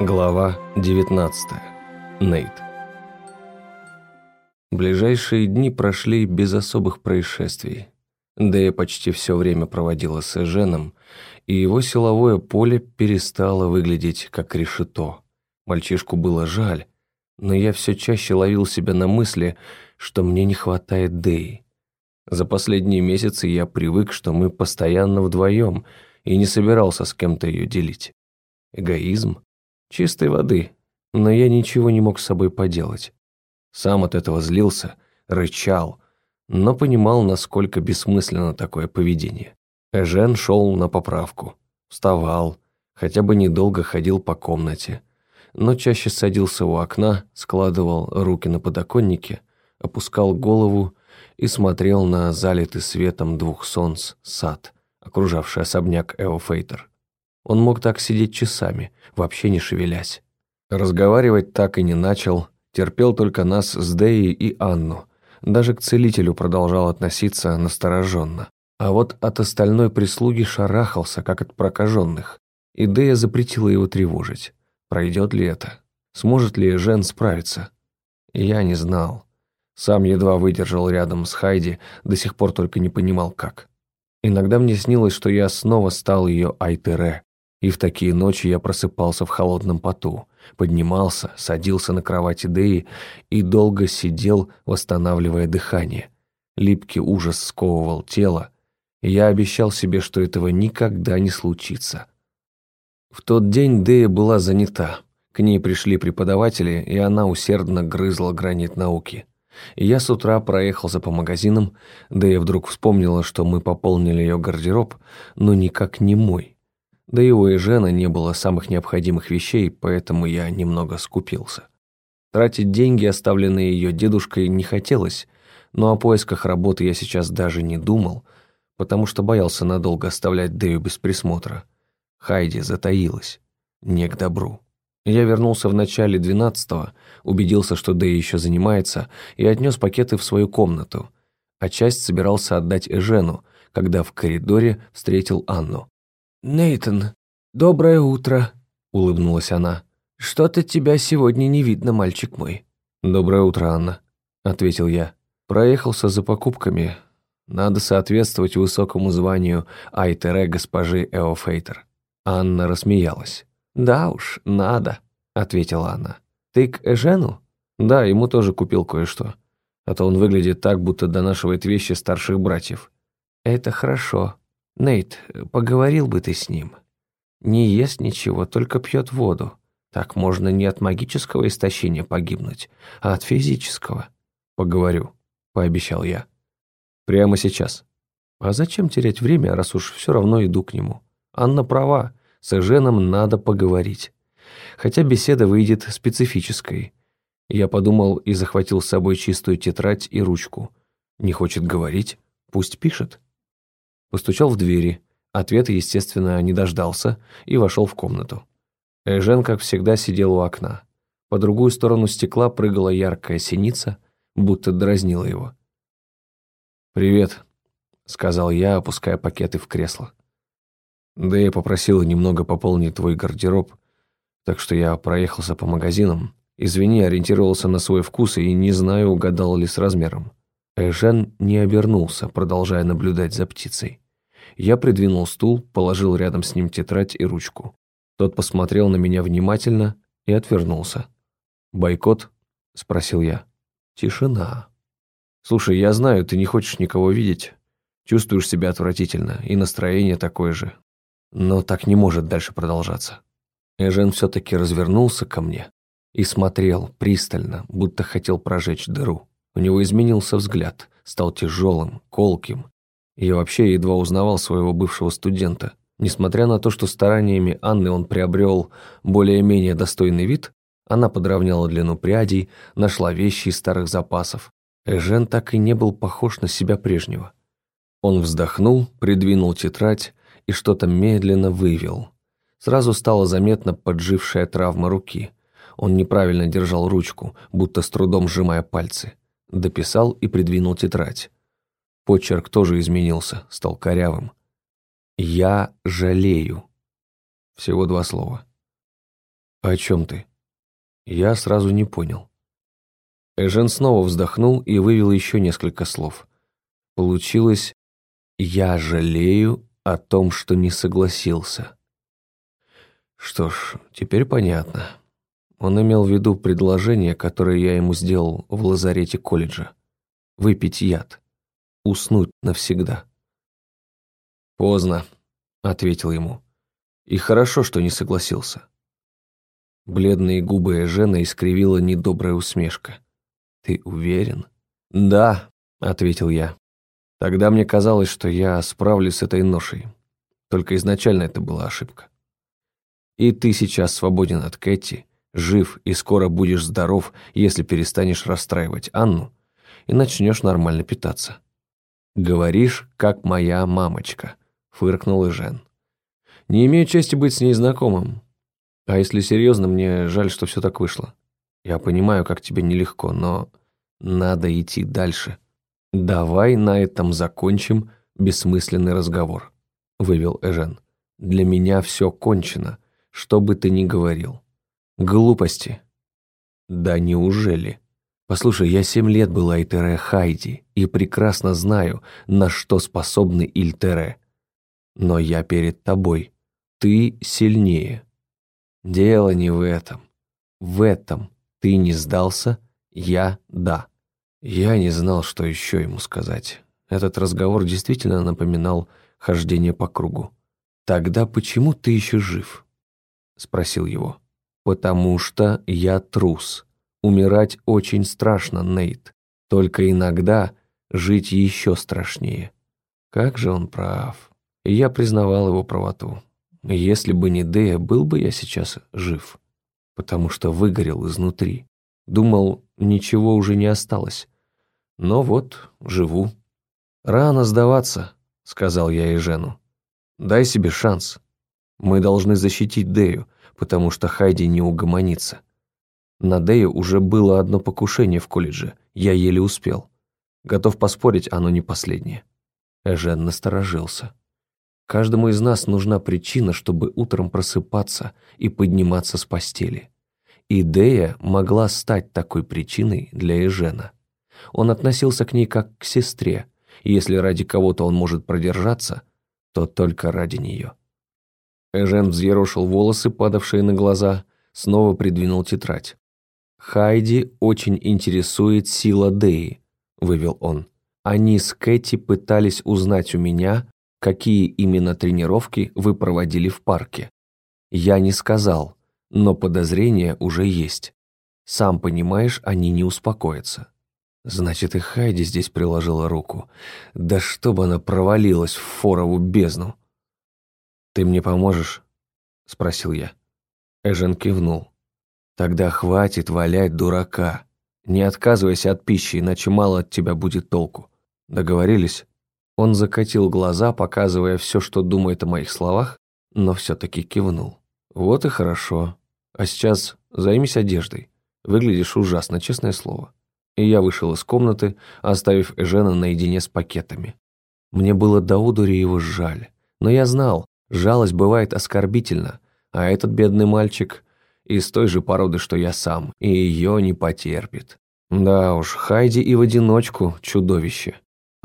Глава 19. Нейт. Ближайшие дни прошли без особых происшествий. Дэя почти все время проводила с Эженом, и его силовое поле перестало выглядеть как решето. Мальчишку было жаль, но я все чаще ловил себя на мысли, что мне не хватает Дэи. За последние месяцы я привык, что мы постоянно вдвоем, и не собирался с кем-то ее делить. Эгоизм? Чистой воды, но я ничего не мог с собой поделать. Сам от этого злился, рычал, но понимал, насколько бессмысленно такое поведение. Эжен шел на поправку, вставал, хотя бы недолго ходил по комнате, но чаще садился у окна, складывал руки на подоконнике, опускал голову и смотрел на залитый светом двух солнц сад, окружавший особняк Эофейтер. Он мог так сидеть часами, вообще не шевелясь. Разговаривать так и не начал, терпел только нас с Деей и Анну. Даже к целителю продолжал относиться настороженно. А вот от остальной прислуги шарахался, как от прокаженных. И Дея запретила его тревожить. Пройдет ли это? Сможет ли Жен справиться? Я не знал. Сам едва выдержал рядом с Хайди, до сих пор только не понимал, как. Иногда мне снилось, что я снова стал ее Айтере, и в такие ночи я просыпался в холодном поту, поднимался, садился на кровати Деи и долго сидел, восстанавливая дыхание. Липкий ужас сковывал тело, и я обещал себе, что этого никогда не случится. В тот день Дея была занята. К ней пришли преподаватели, и она усердно грызла гранит науки. Я с утра проехался по магазинам, Дея вдруг вспомнила, что мы пополнили ее гардероб, но никак не мой. Да и у Эжена не было самых необходимых вещей, поэтому я немного скупился. Тратить деньги, оставленные ее дедушкой, не хотелось, но о поисках работы я сейчас даже не думал, потому что боялся надолго оставлять Дэю без присмотра. Хайди затаилась. Не к добру. Я вернулся в начале двенадцатого, убедился, что Дэй еще занимается, и отнес пакеты в свою комнату, а часть собирался отдать Эжену, когда в коридоре встретил Анну. «Нейтан, доброе утро», — улыбнулась она. «Что-то тебя сегодня не видно, мальчик мой». «Доброе утро, Анна», — ответил я. Проехался за покупками. Надо соответствовать высокому званию Айтере госпожи Эофейтер. Анна рассмеялась. «Да уж, надо», — ответила она. «Ты к Эжену?» «Да, ему тоже купил кое-что. А то он выглядит так, будто донашивает вещи старших братьев». «Это хорошо», Нейт, поговорил бы ты с ним. Не ест ничего, только пьет воду. Так можно не от магического истощения погибнуть, а от физического. Поговорю, пообещал я. Прямо сейчас. А зачем терять время, раз уж все равно иду к нему? Анна права, с Эженом надо поговорить. Хотя беседа выйдет специфической. Я подумал и захватил с собой чистую тетрадь и ручку. Не хочет говорить? Пусть пишет. Постучал в двери. Ответа, естественно, не дождался и вошел в комнату. Эжен, как всегда, сидел у окна. По другую сторону стекла прыгала яркая синица, будто дразнила его. «Привет», — сказал я, опуская пакеты в кресло. «Да я попросила немного пополнить твой гардероб, так что я проехался по магазинам. Извини, ориентировался на свой вкус и не знаю, угадал ли с размером». Эжен не обернулся, продолжая наблюдать за птицей. Я придвинул стул, положил рядом с ним тетрадь и ручку. Тот посмотрел на меня внимательно и отвернулся. «Бойкот?» – спросил я. Тишина. «Слушай, я знаю, ты не хочешь никого видеть. Чувствуешь себя отвратительно, и настроение такое же. Но так не может дальше продолжаться». Эжен все-таки развернулся ко мне и смотрел пристально, будто хотел прожечь дыру. У него изменился взгляд, стал тяжелым, колким. И вообще едва узнавал своего бывшего студента. Несмотря на то, что стараниями Анны он приобрел более-менее достойный вид, она подровняла длину прядей, нашла вещи из старых запасов. Эжен так и не был похож на себя прежнего. Он вздохнул, придвинул тетрадь и что-то медленно вывел. Сразу стала заметна поджившая травма руки. Он неправильно держал ручку, будто с трудом сжимая пальцы дописал и придвинул тетрадь. Почерк тоже изменился, стал корявым. «Я жалею». Всего два слова. «О чем ты?» Я сразу не понял. Эжен снова вздохнул и вывел еще несколько слов. Получилось «Я жалею о том, что не согласился». Что ж, теперь понятно. Он имел в виду предложение, которое я ему сделал в лазарете колледжа. Выпить яд. Уснуть навсегда. «Поздно», — ответил ему. «И хорошо, что не согласился». Бледные губы Эжена искривила недобрая усмешка. «Ты уверен?» «Да», — ответил я. «Тогда мне казалось, что я справлюсь с этой ношей. Только изначально это была ошибка. И ты сейчас свободен от Кэти, жив и скоро будешь здоров, если перестанешь расстраивать Анну и начнешь нормально питаться». «Говоришь, как моя мамочка», — фыркнул Эжен. «Не имею чести быть с ней знакомым. А если серьезно, мне жаль, что все так вышло. Я понимаю, как тебе нелегко, но надо идти дальше. Давай на этом закончим бессмысленный разговор», — вывел Эжен. «Для меня все кончено, что бы ты ни говорил. Глупости». «Да неужели?» «Послушай, я семь лет была Итере Хайди и прекрасно знаю, на что способны Ильтере. Но я перед тобой. Ты сильнее. Дело не в этом. В этом ты не сдался, я – да. Я не знал, что еще ему сказать. Этот разговор действительно напоминал хождение по кругу. «Тогда почему ты еще жив?» – спросил его. «Потому что я трус. Умирать очень страшно, Нейт. Только иногда жить еще страшнее». Как же он прав. Я признавал его правоту. Если бы не Дея, был бы я сейчас жив, потому что выгорел изнутри. Думал, ничего уже не осталось. Но вот, живу. «Рано сдаваться», — сказал я и Жену. «Дай себе шанс. Мы должны защитить Дею, потому что Хайди не угомонится. На Дею уже было одно покушение в колледже, я еле успел. Готов поспорить, оно не последнее». Эжен насторожился. Каждому из нас нужна причина, чтобы утром просыпаться и подниматься с постели. Идея могла стать такой причиной для Эжена. Он относился к ней как к сестре, и если ради кого-то он может продержаться, то только ради нее. Эжен взъерошил волосы, падавшие на глаза, снова придвинул тетрадь. «Хайди очень интересует сила Деи», — вывел он. «Они с Кэти пытались узнать у меня, какие именно тренировки вы проводили в парке. Я не сказал, но подозрения уже есть. Сам понимаешь, они не успокоятся. Значит, и Хайди здесь приложила руку. Да чтобы она провалилась в форову бездну. «Ты мне поможешь?» — спросил я. Эжен кивнул. «Тогда хватит валять дурака. Не отказывайся от пищи, иначе мало от тебя будет толку. Договорились?» Он закатил глаза, показывая все, что думает о моих словах, но все-таки кивнул. «Вот и хорошо. А сейчас займись одеждой. Выглядишь ужасно, честное слово». И я вышел из комнаты, оставив Эжена наедине с пакетами. Мне было до удури его жаль. Но я знал, жалость бывает оскорбительна, а этот бедный мальчик из той же породы, что я сам, и ее не потерпит. Да уж, Хайди и в одиночку чудовище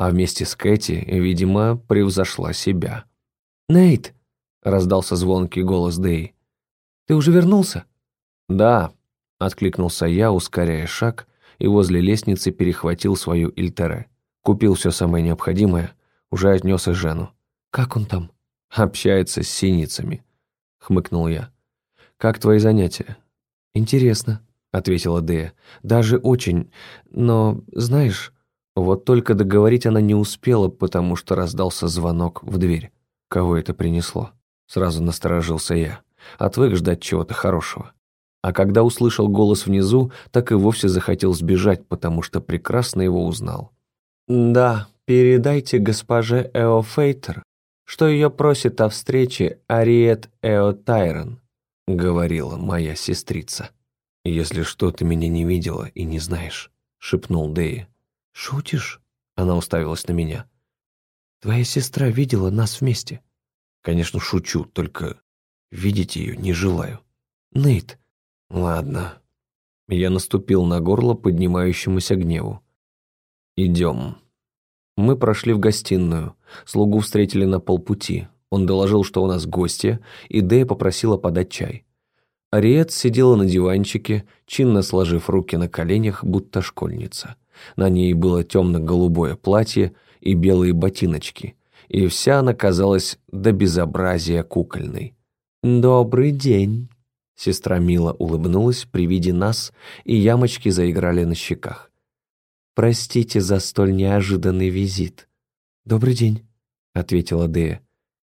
а вместе с Кэти, видимо, превзошла себя. «Нейт!» — раздался звонкий голос Дэй. «Ты уже вернулся?» «Да», — откликнулся я, ускоряя шаг, и возле лестницы перехватил свою Ильтере. Купил все самое необходимое, уже отнес и Жену. «Как он там?» «Общается с синицами», — хмыкнул я. «Как твои занятия?» «Интересно», — ответила Дея. «Даже очень, но, знаешь...» Вот только договорить она не успела, потому что раздался звонок в дверь. Кого это принесло? Сразу насторожился я. Отвык ждать чего-то хорошего. А когда услышал голос внизу, так и вовсе захотел сбежать, потому что прекрасно его узнал. «Да, передайте госпоже Эо Фейтер, что ее просит о встрече Ариет Эо Тайрон», — говорила моя сестрица. «Если что, ты меня не видела и не знаешь», — шепнул Дэи. «Шутишь?» Она уставилась на меня. «Твоя сестра видела нас вместе». «Конечно, шучу, только видеть ее не желаю». «Нейт, Ладно. Я наступил на горло поднимающемуся гневу. Идем. Мы прошли в гостиную. Слугу встретили на полпути. Он доложил, что у нас гости, и Дэя попросила подать чай. Ариет сидела на диванчике, чинно сложив руки на коленях, будто школьница. На ней было темно-голубое платье и белые ботиночки, и вся она казалась до безобразия кукольной. «Добрый день!» Сестра Мила улыбнулась при виде нас, и ямочки заиграли на щеках. «Простите за столь неожиданный визит». «Добрый день», — ответила Дея.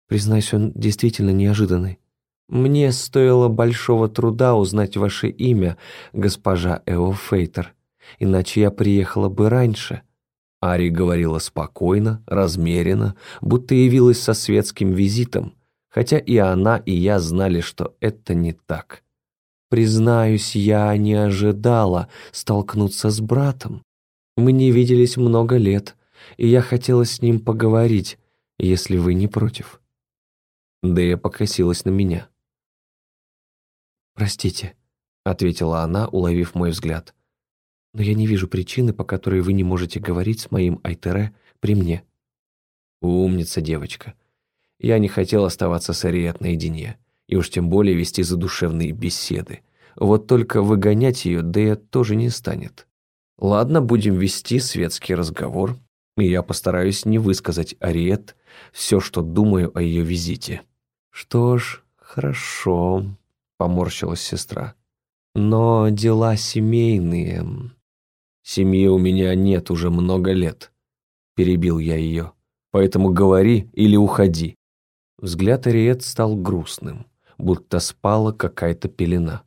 «Признаюсь, он действительно неожиданный». «Мне стоило большого труда узнать ваше имя, госпожа Эофейтер, иначе я приехала бы раньше». Ари говорила спокойно, размеренно, будто явилась со светским визитом, хотя и она, и я знали, что это не так. Признаюсь, я не ожидала столкнуться с братом. Мы не виделись много лет, и я хотела с ним поговорить, если вы не против. Дэя покосилась на меня. «Простите», — ответила она, уловив мой взгляд. «Но я не вижу причины, по которой вы не можете говорить с моим Айтере при мне». «Умница, девочка. Я не хотел оставаться с Ариет наедине, и уж тем более вести задушевные беседы. Вот только выгонять ее Дэя тоже не станет. Ладно, будем вести светский разговор, и я постараюсь не высказать Ариет все, что думаю о ее визите». «Что ж, хорошо», поморщилась сестра. Но дела семейные. Семьи у меня нет уже много лет, перебил я ее. Поэтому говори или уходи. Взгляд Ариет стал грустным, будто спала какая-то пелена.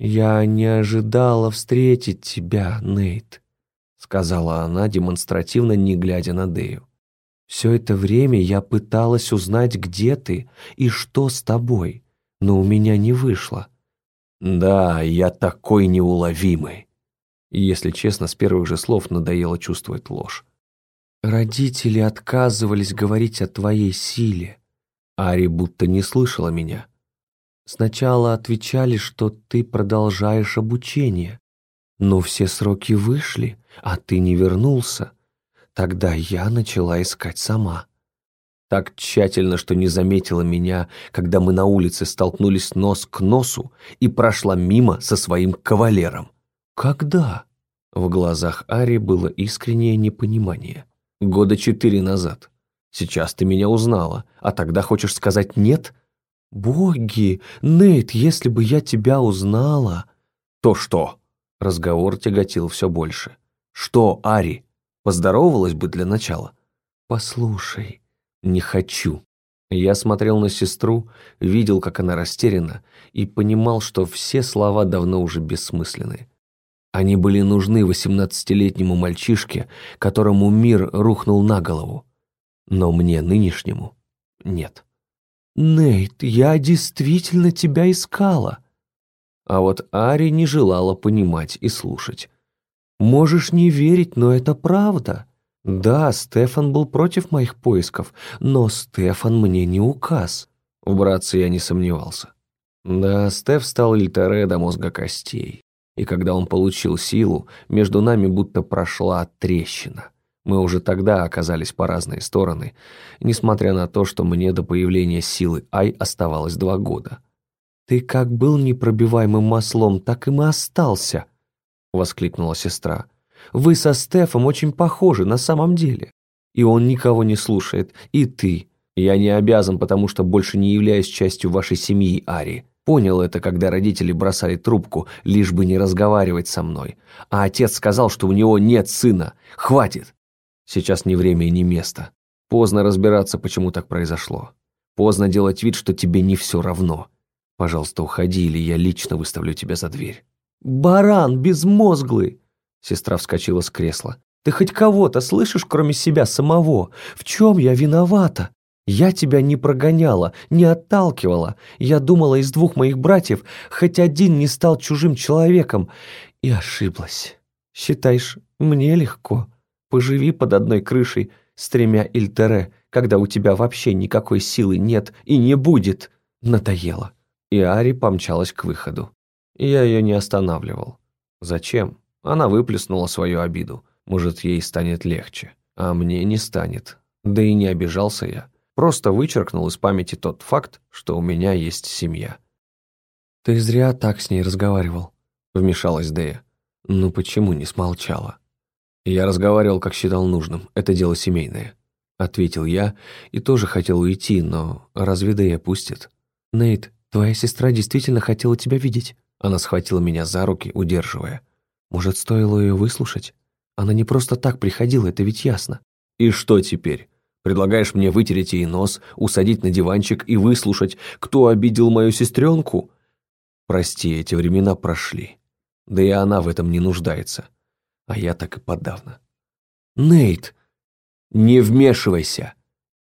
«Я не ожидала встретить тебя, Нейт», — сказала она, демонстративно не глядя на Дею. «Все это время я пыталась узнать, где ты и что с тобой но у меня не вышло. Да, я такой неуловимый. Если честно, с первых же слов надоело чувствовать ложь. Родители отказывались говорить о твоей силе. Ари будто не слышала меня. Сначала отвечали, что ты продолжаешь обучение. Но все сроки вышли, а ты не вернулся. Тогда я начала искать сама так тщательно, что не заметила меня, когда мы на улице столкнулись нос к носу и прошла мимо со своим кавалером. Когда? В глазах Ари было искреннее непонимание. Года четыре назад. Сейчас ты меня узнала, а тогда хочешь сказать «нет»? Боги, Нейт, если бы я тебя узнала... То что? Разговор тяготил все больше. Что, Ари, поздоровалась бы для начала? Послушай, не хочу. Я смотрел на сестру, видел, как она растеряна, и понимал, что все слова давно уже бессмысленны. Они были нужны восемнадцатилетнему мальчишке, которому мир рухнул на голову. Но мне нынешнему нет. «Нейт, я действительно тебя искала!» А вот Ари не желала понимать и слушать. «Можешь не верить, но это правда. Да, Стефан был против моих поисков, но Стефан мне не указ. В братце я не сомневался. Да, Стеф стал Ильтере до мозга костей. И когда он получил силу, между нами будто прошла трещина. Мы уже тогда оказались по разные стороны, несмотря на то, что мне до появления силы Ай оставалось два года. «Ты как был непробиваемым маслом, так и мы остался», — воскликнула сестра. Вы со Стефом очень похожи на самом деле. И он никого не слушает, и ты. Я не обязан, потому что больше не являюсь частью вашей семьи, Ари. Понял это, когда родители бросали трубку, лишь бы не разговаривать со мной. А отец сказал, что у него нет сына. Хватит. Сейчас не время и не место. Поздно разбираться, почему так произошло. Поздно делать вид, что тебе не все равно. Пожалуйста, уходи, или я лично выставлю тебя за дверь. «Баран безмозглый!» Сестра вскочила с кресла. «Ты хоть кого-то слышишь, кроме себя самого? В чем я виновата? Я тебя не прогоняла, не отталкивала. Я думала, из двух моих братьев хоть один не стал чужим человеком. И ошиблась. Считаешь, мне легко? Поживи под одной крышей с тремя Ильтере, когда у тебя вообще никакой силы нет и не будет. Надоело». И Ари помчалась к выходу. Я ее не останавливал. Зачем? Она выплеснула свою обиду. Может, ей станет легче. А мне не станет. Да и не обижался я. Просто вычеркнул из памяти тот факт, что у меня есть семья. «Ты зря так с ней разговаривал», — вмешалась Дея. «Ну почему не смолчала?» «Я разговаривал, как считал нужным. Это дело семейное», — ответил я и тоже хотел уйти, но разве Дея пустит? «Нейт, твоя сестра действительно хотела тебя видеть». Она схватила меня за руки, удерживая. «Может, стоило ее выслушать? Она не просто так приходила, это ведь ясно». «И что теперь? Предлагаешь мне вытереть ей нос, усадить на диванчик и выслушать, кто обидел мою сестренку?» Прости, эти времена прошли. Да и она в этом не нуждается. А я так и подавно. «Нейт, не вмешивайся!»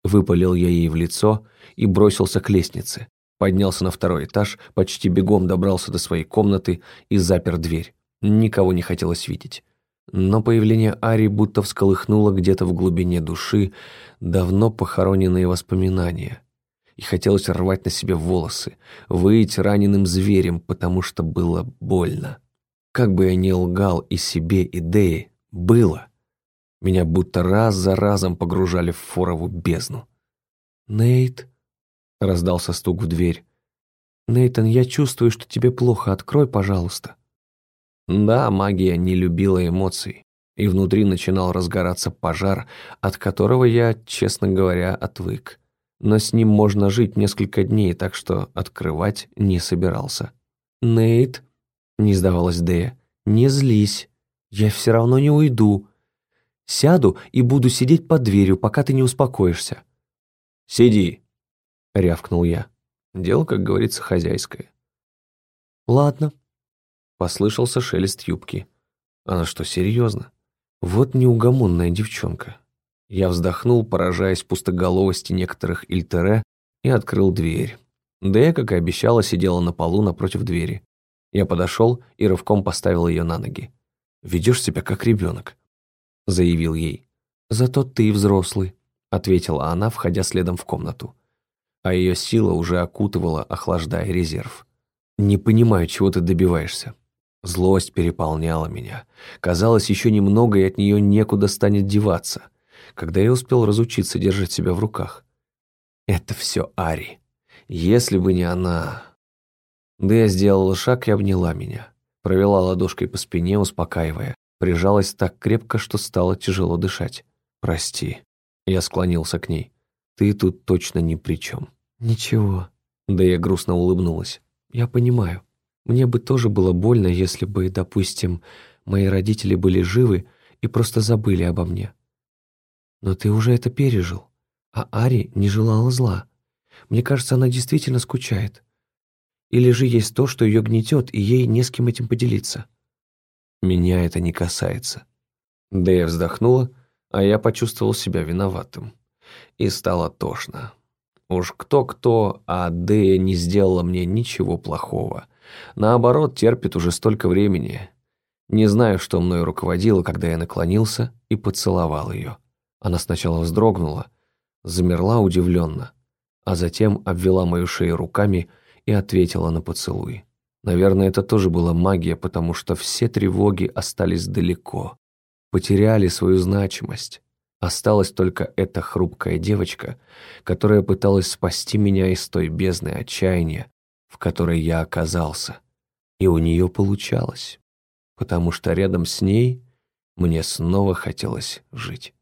Выпалил я ей в лицо и бросился к лестнице. Поднялся на второй этаж, почти бегом добрался до своей комнаты и запер дверь. Никого не хотелось видеть. Но появление Ари будто всколыхнуло где-то в глубине души давно похороненные воспоминания и хотелось рвать на себе волосы, выйти раненым зверем, потому что было больно. Как бы я ни лгал и себе, и Дее, было. Меня будто раз за разом погружали в форову бездну. «Нейт», — раздался стук в дверь. «Нейтан, я чувствую, что тебе плохо. Открой, пожалуйста». Да, магия не любила эмоций, и внутри начинал разгораться пожар, от которого я, честно говоря, отвык но с ним можно жить несколько дней, так что открывать не собирался. «Нейт», — не сдавалась Дэя, — «не злись, я все равно не уйду. Сяду и буду сидеть под дверью, пока ты не успокоишься». «Сиди», — рявкнул я. Дело, как говорится, хозяйское. «Ладно», — послышался шелест юбки. «Она что, серьезно? Вот неугомонная девчонка». Я вздохнул, поражаясь пустоголовости некоторых Ильтере, и открыл дверь. Дэя, как и обещала, сидела на полу напротив двери. Я подошел и рывком поставил ее на ноги. «Ведешь себя как ребенок», — заявил ей. «Зато ты взрослый», — ответила она, входя следом в комнату. А ее сила уже окутывала, охлаждая резерв. «Не понимаю, чего ты добиваешься». Злость переполняла меня. Казалось, еще немного, и от нее некуда станет деваться — когда я успел разучиться держать себя в руках. Это все Ари. Если бы не она... Да я сделала шаг и обняла меня. Провела ладошкой по спине, успокаивая. Прижалась так крепко, что стало тяжело дышать. «Прости». Я склонился к ней. «Ты тут точно ни при чем». «Ничего». Да я грустно улыбнулась. «Я понимаю. Мне бы тоже было больно, если бы, допустим, мои родители были живы и просто забыли обо мне. Но ты уже это пережил. А Ари не желала зла. Мне кажется, она действительно скучает. Или же есть то, что ее гнетет, и ей не с кем этим поделиться. Меня это не касается. Дэя вздохнула, а я почувствовал себя виноватым. И стало тошно. Уж кто-кто, а Дэя не сделала мне ничего плохого. Наоборот, терпит уже столько времени. Не знаю, что мною руководило, когда я наклонился и поцеловал ее. Она сначала вздрогнула, замерла удивленно, а затем обвела мою шею руками и ответила на поцелуй. Наверное, это тоже была магия, потому что все тревоги остались далеко, потеряли свою значимость. Осталась только эта хрупкая девочка, которая пыталась спасти меня из той бездны отчаяния, в которой я оказался. И у нее получалось, потому что рядом с ней мне снова хотелось жить.